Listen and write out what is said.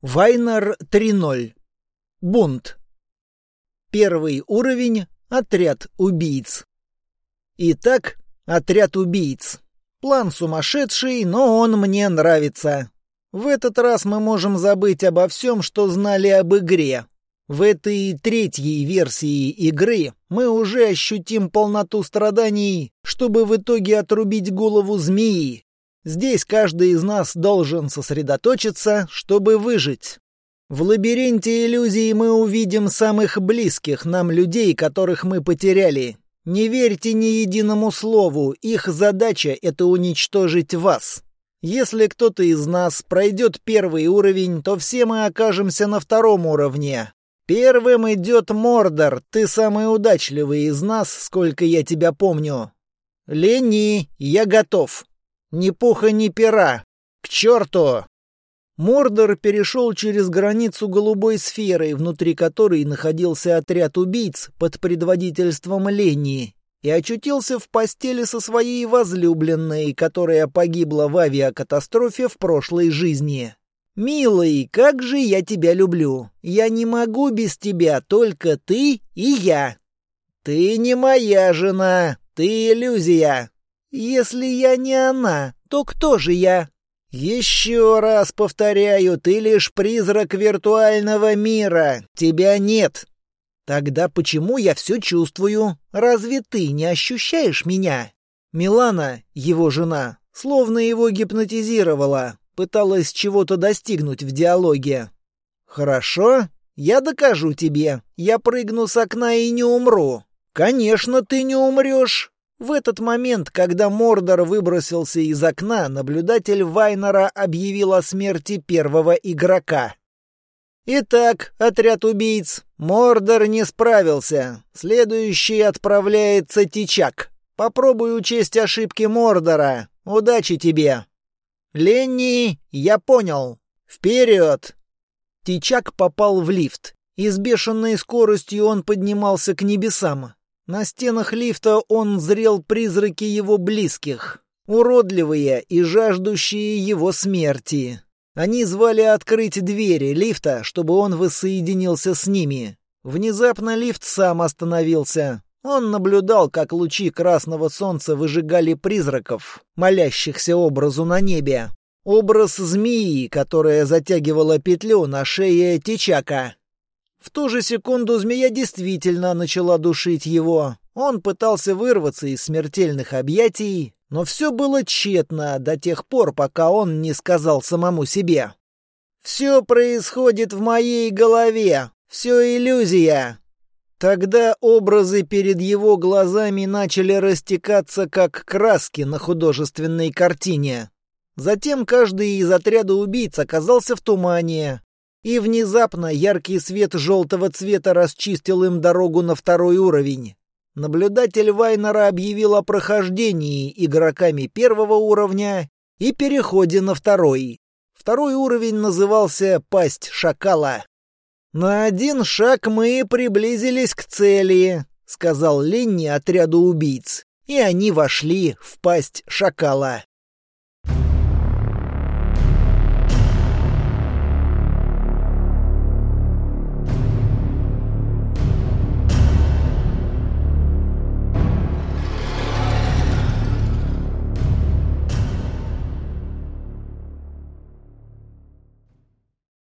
Вайнер 3.0. Бунт. Первый уровень — отряд убийц. Итак, отряд убийц. План сумасшедший, но он мне нравится. В этот раз мы можем забыть обо всем, что знали об игре. В этой третьей версии игры мы уже ощутим полноту страданий, чтобы в итоге отрубить голову змеи, Здесь каждый из нас должен сосредоточиться, чтобы выжить. В лабиринте иллюзий мы увидим самых близких нам людей, которых мы потеряли. Не верьте ни единому слову, их задача — это уничтожить вас. Если кто-то из нас пройдет первый уровень, то все мы окажемся на втором уровне. Первым идет Мордор, ты самый удачливый из нас, сколько я тебя помню. Лени, я готов. Ни пуха, ни пера! К черту!» Мордор перешел через границу голубой сферы, внутри которой находился отряд убийц под предводительством Ленни, и очутился в постели со своей возлюбленной, которая погибла в авиакатастрофе в прошлой жизни. «Милый, как же я тебя люблю! Я не могу без тебя, только ты и я!» «Ты не моя жена, ты иллюзия!» Если я не она, то кто же я? Еще раз повторяю, ты лишь призрак виртуального мира. Тебя нет. Тогда почему я все чувствую? Разве ты не ощущаешь меня? Милана, его жена, словно его гипнотизировала, пыталась чего-то достигнуть в диалоге. Хорошо, я докажу тебе. Я прыгну с окна и не умру. Конечно, ты не умрешь. В этот момент, когда Мордор выбросился из окна, наблюдатель Вайнера объявил о смерти первого игрока. Итак, отряд убийц. Мордор не справился. Следующий отправляется Тичак. Попробуй учесть ошибки Мордора. Удачи тебе. Ленни, я понял. Вперед! Тичак попал в лифт. И с бешеной скоростью он поднимался к небесам. На стенах лифта он зрел призраки его близких, уродливые и жаждущие его смерти. Они звали открыть двери лифта, чтобы он воссоединился с ними. Внезапно лифт сам остановился. Он наблюдал, как лучи красного солнца выжигали призраков, молящихся образу на небе. Образ змеи, которая затягивала петлю на шее Тичака. В ту же секунду змея действительно начала душить его. Он пытался вырваться из смертельных объятий, но все было тщетно до тех пор, пока он не сказал самому себе. «Все происходит в моей голове, все иллюзия». Тогда образы перед его глазами начали растекаться, как краски на художественной картине. Затем каждый из отряда убийц оказался в тумане, и внезапно яркий свет желтого цвета расчистил им дорогу на второй уровень. Наблюдатель Вайнера объявил о прохождении игроками первого уровня и переходе на второй. Второй уровень назывался «Пасть шакала». «На один шаг мы приблизились к цели», — сказал Ленни отряду убийц, и они вошли в пасть шакала.